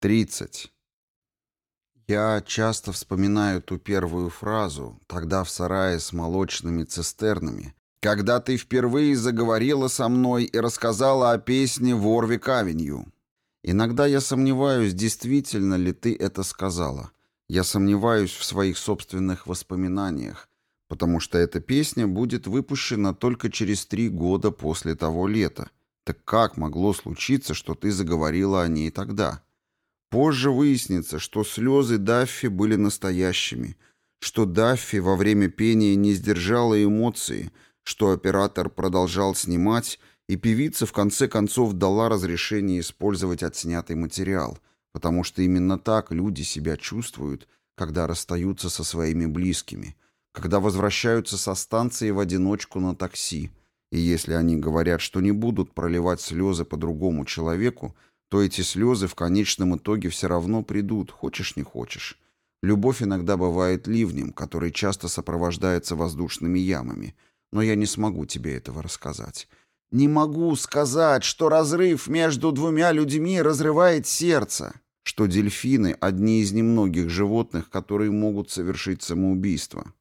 30. Я часто вспоминаю ту первую фразу, тогда в сарае с молочными цистернами, когда ты впервые заговорила со мной и рассказала о песне «Ворвик Авенью». Иногда я сомневаюсь, действительно ли ты это сказала. Я сомневаюсь в своих собственных воспоминаниях, потому что эта песня будет выпущена только через три года после того лета. Так как могло случиться, что ты заговорила о ней тогда?» Позже выяснится, что слезы Даффи были настоящими, что Даффи во время пения не сдержала эмоции, что оператор продолжал снимать, и певица в конце концов дала разрешение использовать отснятый материал, потому что именно так люди себя чувствуют, когда расстаются со своими близкими, когда возвращаются со станции в одиночку на такси, и если они говорят, что не будут проливать слезы по другому человеку, то эти слезы в конечном итоге все равно придут, хочешь не хочешь. Любовь иногда бывает ливнем, который часто сопровождается воздушными ямами, но я не смогу тебе этого рассказать. Не могу сказать, что разрыв между двумя людьми разрывает сердце, что дельфины — одни из немногих животных, которые могут совершить самоубийство.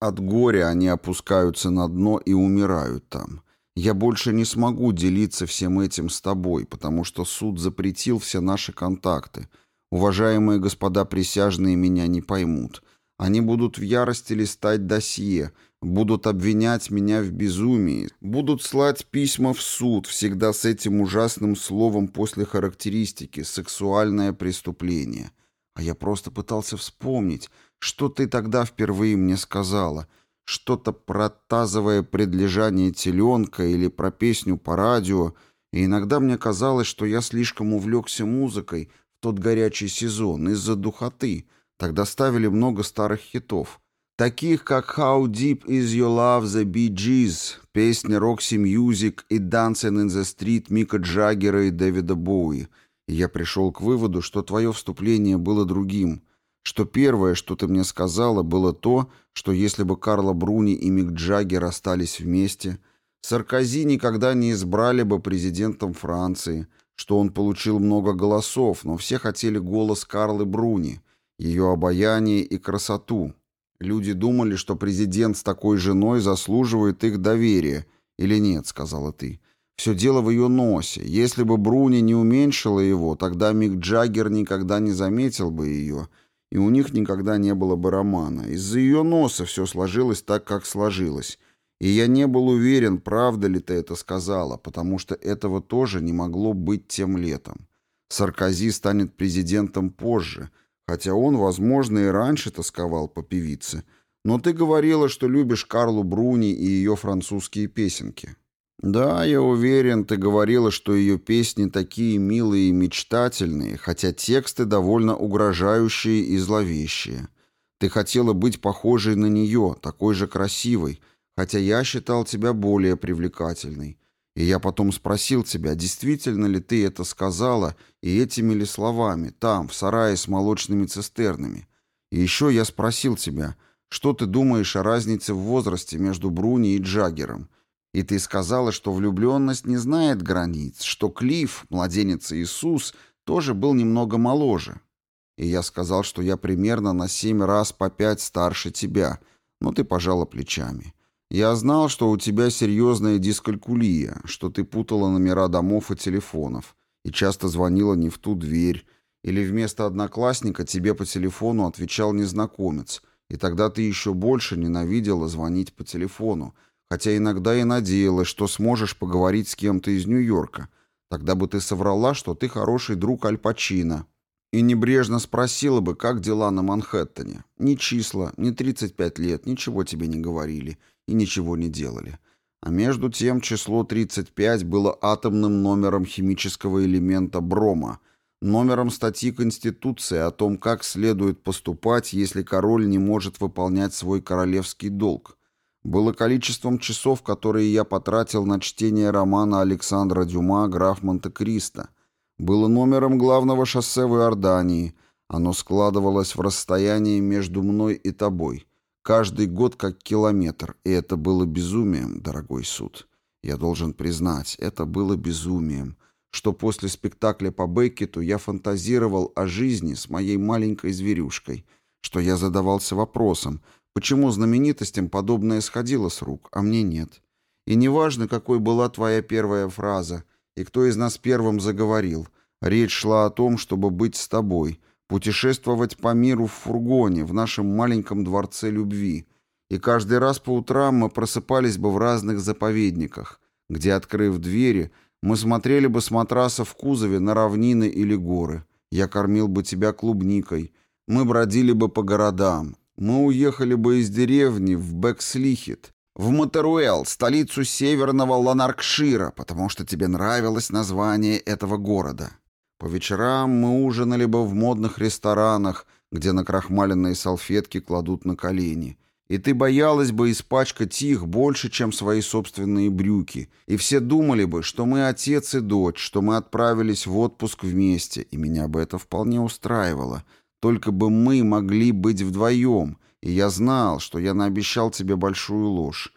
От горя они опускаются на дно и умирают там. Я больше не смогу делиться всем этим с тобой, потому что суд запретил все наши контакты. Уважаемые господа присяжные меня не поймут. Они будут в ярости листать досье, будут обвинять меня в безумии, будут слать письма в суд, всегда с этим ужасным словом после характеристики «сексуальное преступление». А я просто пытался вспомнить, что ты тогда впервые мне сказала — что-то про тазовое предлежание теленка или про песню по радио, и иногда мне казалось, что я слишком увлекся музыкой в тот горячий сезон из-за духоты. Тогда ставили много старых хитов, таких как «How Deep Is Your Love» The Bee Gees, песни Roxy Music и «Dancing in the Street» Мика Джаггера и Дэвида Боуи. И я пришел к выводу, что твое вступление было другим — что первое, что ты мне сказала, было то, что если бы Карла Бруни и Мик Джаггер остались вместе, Саркози никогда не избрали бы президентом Франции, что он получил много голосов, но все хотели голос Карлы Бруни, ее обаяние и красоту. Люди думали, что президент с такой женой заслуживает их доверия. Или нет, сказала ты. Все дело в ее носе. Если бы Бруни не уменьшила его, тогда Мик Джаггер никогда не заметил бы ее, и у них никогда не было бы романа. Из-за ее носа все сложилось так, как сложилось. И я не был уверен, правда ли ты это сказала, потому что этого тоже не могло быть тем летом. Саркози станет президентом позже, хотя он, возможно, и раньше тосковал по певице. Но ты говорила, что любишь Карлу Бруни и ее французские песенки. «Да, я уверен, ты говорила, что ее песни такие милые и мечтательные, хотя тексты довольно угрожающие и зловещие. Ты хотела быть похожей на нее, такой же красивой, хотя я считал тебя более привлекательной. И я потом спросил тебя, действительно ли ты это сказала и этими ли словами, там, в сарае с молочными цистернами. И еще я спросил тебя, что ты думаешь о разнице в возрасте между Бруни и Джаггером, и ты сказала, что влюбленность не знает границ, что Клифф, младенец Иисус, тоже был немного моложе. И я сказал, что я примерно на семь раз по пять старше тебя, но ты пожала плечами. Я знал, что у тебя серьезная дискалькулия, что ты путала номера домов и телефонов, и часто звонила не в ту дверь, или вместо одноклассника тебе по телефону отвечал незнакомец, и тогда ты еще больше ненавидела звонить по телефону, хотя иногда и надеялась, что сможешь поговорить с кем-то из Нью-Йорка. Тогда бы ты соврала, что ты хороший друг Аль Пачино. И небрежно спросила бы, как дела на Манхэттене. Ни числа, ни 35 лет, ничего тебе не говорили и ничего не делали. А между тем число 35 было атомным номером химического элемента брома, номером статьи Конституции о том, как следует поступать, если король не может выполнять свой королевский долг, было количеством часов, которые я потратил на чтение романа Александра Дюма «Граф Монте-Кристо». Было номером главного шоссе в Иордании. Оно складывалось в расстоянии между мной и тобой. Каждый год как километр, и это было безумием, дорогой суд. Я должен признать, это было безумием. что после спектакля по Беккету я фантазировал о жизни с моей маленькой зверюшкой, что я задавался вопросом, почему знаменитостям подобное сходило с рук, а мне нет. И неважно, какой была твоя первая фраза и кто из нас первым заговорил, речь шла о том, чтобы быть с тобой, путешествовать по миру в фургоне, в нашем маленьком дворце любви. И каждый раз по утрам мы просыпались бы в разных заповедниках, где, открыв двери, мы смотрели бы с матраса в кузове на равнины или горы. Я кормил бы тебя клубникой. Мы бродили бы по городам. Мы уехали бы из деревни в Бекслихит, в Матеруэл, столицу северного Ланаркшира, потому что тебе нравилось название этого города. По вечерам мы ужинали бы в модных ресторанах, где накрахмаленные салфетки кладут на колени. И ты боялась бы испачкать их больше, чем свои собственные брюки. И все думали бы, что мы отец и дочь, что мы отправились в отпуск вместе, и меня бы это вполне устраивало. Только бы мы могли быть вдвоем, и я знал, что я наобещал тебе большую ложь.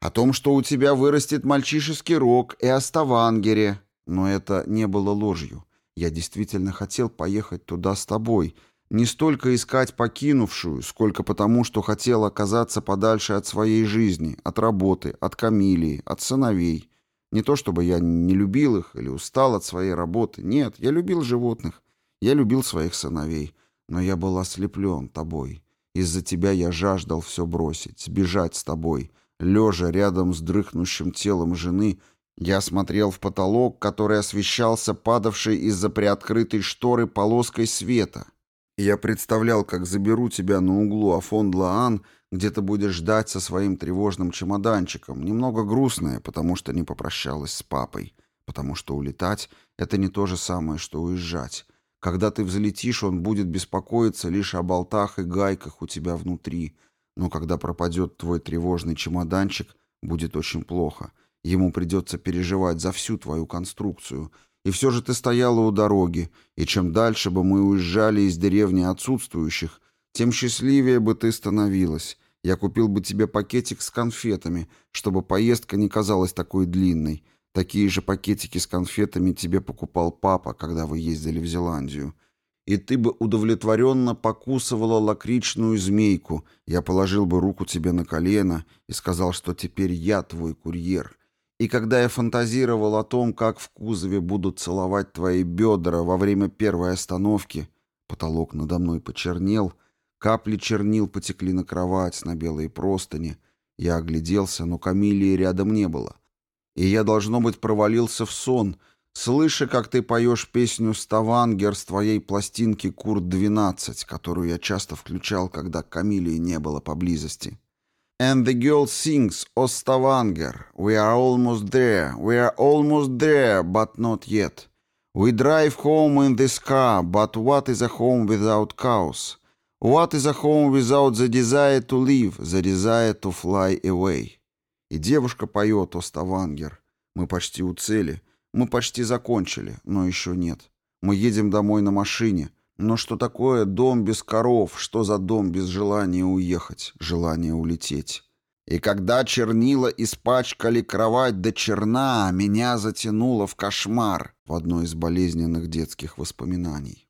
О том, что у тебя вырастет мальчишеский рог и о Ставангере. Но это не было ложью. Я действительно хотел поехать туда с тобой, не столько искать покинувшую, сколько потому, что хотел оказаться подальше от своей жизни, от работы, от Камилии, от сыновей. Не то чтобы я не любил их или устал от своей работы. Нет, я любил животных. Я любил своих сыновей. Но я был ослеплен тобой. Из-за тебя я жаждал все бросить, сбежать с тобой. Лежа рядом с дрыхнущим телом жены — я смотрел в потолок, который освещался падавшей из-за приоткрытой шторы полоской света. Я представлял, как заберу тебя на углу Афон-Лаан, где ты будешь ждать со своим тревожным чемоданчиком, немного грустная, потому что не попрощалась с папой, потому что улетать — это не то же самое, что уезжать. Когда ты взлетишь, он будет беспокоиться лишь о болтах и гайках у тебя внутри, но когда пропадет твой тревожный чемоданчик, будет очень плохо — Ему придется переживать за всю твою конструкцию. И все же ты стояла у дороги, и чем дальше бы мы уезжали из деревни отсутствующих, тем счастливее бы ты становилась. Я купил бы тебе пакетик с конфетами, чтобы поездка не казалась такой длинной. Такие же пакетики с конфетами тебе покупал папа, когда вы ездили в Зеландию. И ты бы удовлетворенно покусывала лакричную змейку. Я положил бы руку тебе на колено и сказал, что теперь я твой курьер, и когда я фантазировал о том, как в кузове будут целовать твои бедра во время первой остановки, потолок надо мной почернел, капли чернил потекли на кровать, на белые простыни. Я огляделся, но Камилии рядом не было. И я, должно быть, провалился в сон, слыша, как ты поешь песню «Ставангер» с твоей пластинки «Курт-12», которую я часто включал, когда Камилии не было поблизости. And the girl sings, O Stavanger, we are almost there, we are almost there, but not yet. We drive home in this car, but what is a home without cows? What is a home without the desire to live, the desire to fly away? И девушка поет, о. Мы почти у цели, мы почти закончили, но еще нет. Мы едем домой на машине, но что такое дом без коров? Что за дом без желания уехать, желания улететь? И когда чернила испачкали кровать до черна, меня затянуло в кошмар в одно из болезненных детских воспоминаний.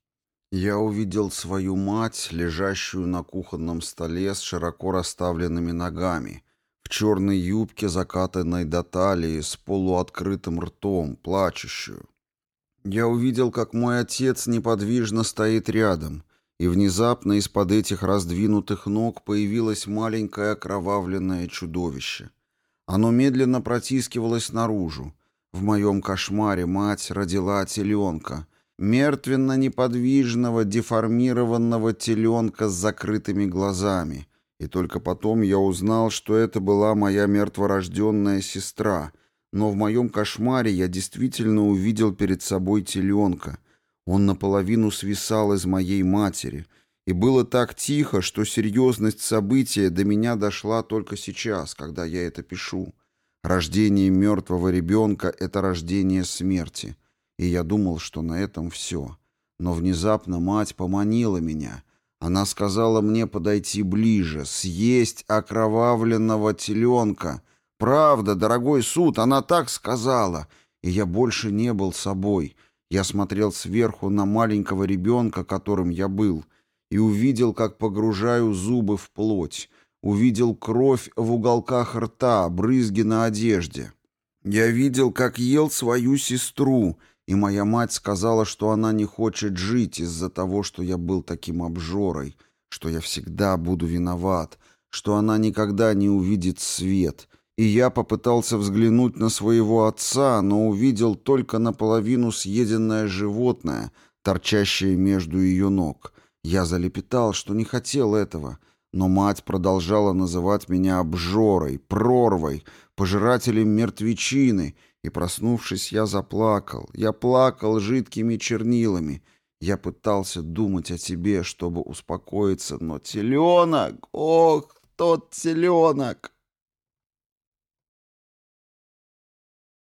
Я увидел свою мать, лежащую на кухонном столе с широко расставленными ногами, в черной юбке, закатанной до талии, с полуоткрытым ртом, плачущую. Я увидел, как мой отец неподвижно стоит рядом, и внезапно из-под этих раздвинутых ног появилось маленькое окровавленное чудовище. Оно медленно протискивалось наружу. В моем кошмаре мать родила теленка, мертвенно-неподвижного, деформированного теленка с закрытыми глазами. И только потом я узнал, что это была моя мертворожденная сестра — но в моем кошмаре я действительно увидел перед собой теленка. Он наполовину свисал из моей матери. И было так тихо, что серьезность события до меня дошла только сейчас, когда я это пишу. Рождение мертвого ребенка — это рождение смерти. И я думал, что на этом все. Но внезапно мать поманила меня. Она сказала мне подойти ближе, съесть окровавленного теленка — «Правда, дорогой суд, она так сказала. и я больше не был собой. Я смотрел сверху на маленького ребенка, которым я был, и увидел, как погружаю зубы в плоть, увидел кровь в уголках рта, брызги на одежде. Я видел, как ел свою сестру, и моя мать сказала, что она не хочет жить из-за того, что я был таким обжорой, что я всегда буду виноват, что она никогда не увидит свет. И я попытался взглянуть на своего отца, но увидел только наполовину съеденное животное, торчащее между ее ног. Я залепетал, что не хотел этого, но мать продолжала называть меня обжорой, прорвой, пожирателем мертвечины, и, проснувшись, я заплакал. Я плакал жидкими чернилами. Я пытался думать о тебе, чтобы успокоиться, но теленок, ох, тот теленок!